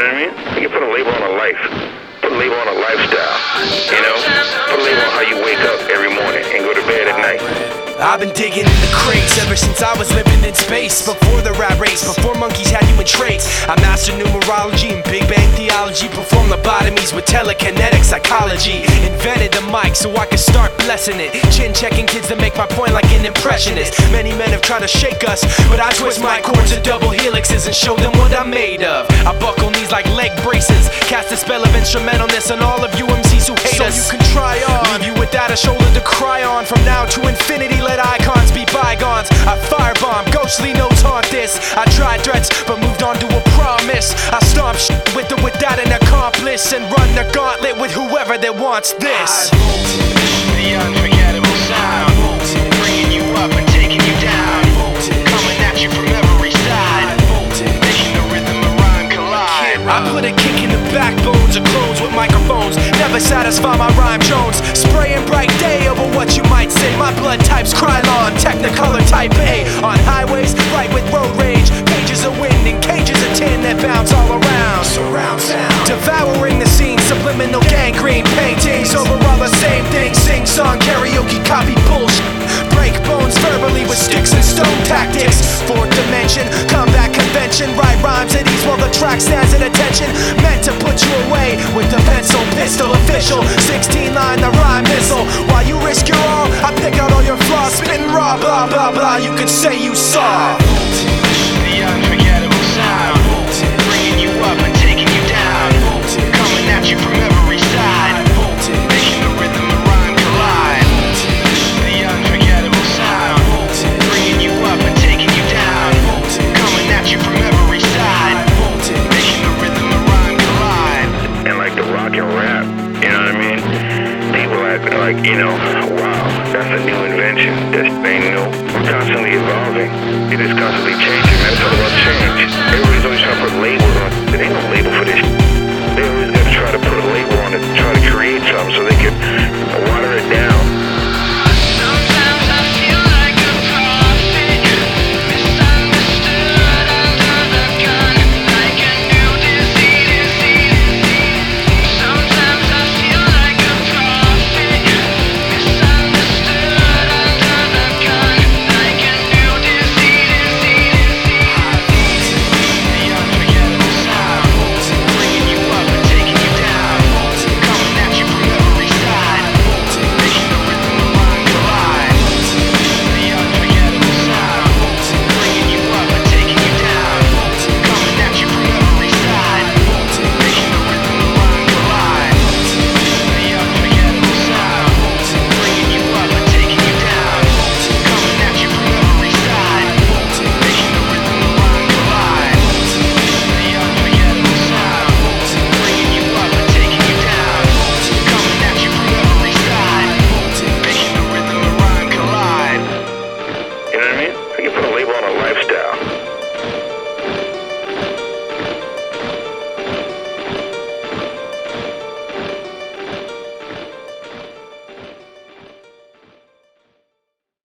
know what I mean? You can put a label on a life, put a label on a lifestyle. I've been digging in the crates ever since I was living in space. Before the rat race, before monkeys had human traits. I mastered numerology and Big Bang theology. Performed lobotomies with telekinetic psychology. Invented the mic so I could start blessing it. Chin checking kids to make my point like an impressionist. Many men have tried to shake us, but I twist my cords to double helixes and show them what I'm made of. I buckle knees like leg braces. Cast a spell of instrumentalness on all of you who hate So us. you can try on. Leave you without a shoulder to cry on. From now to infinity, let icons be bygones. I firebomb, ghostly notes haunt this. I tried threats, but moved on to a promise. I stomp shit with or without an accomplice and run the gauntlet with whoever that wants this. The unforgettable sound. Bringing you up and taking you down. Coming at you from every side. Making the rhythm and rhyme collide. I put a in of clones with microphones. Never satisfy my rhyme drones. Spraying bright day over what you might say. My blood type's Krylon, Technicolor type A. On highways, right with road rage. Pages of wind and cages of tin that bounce all around. Surround sound. Devouring the scene, subliminal gangrene paintings. Overall the same thing. Sing song, karaoke, copy bullshit. Break bones verbally with sticks and stone tactics. Fourth dimension, combat convention. Write rhymes at ease while the track stands at attention. Meant to put you away with the pencil, pistol official. 16 line, the rhyme missile. While you risk your all, I pick out all your flaws. Spitting raw, blah, blah, blah. You could say you saw. you know. what I mean? Can put a label on a lifestyle.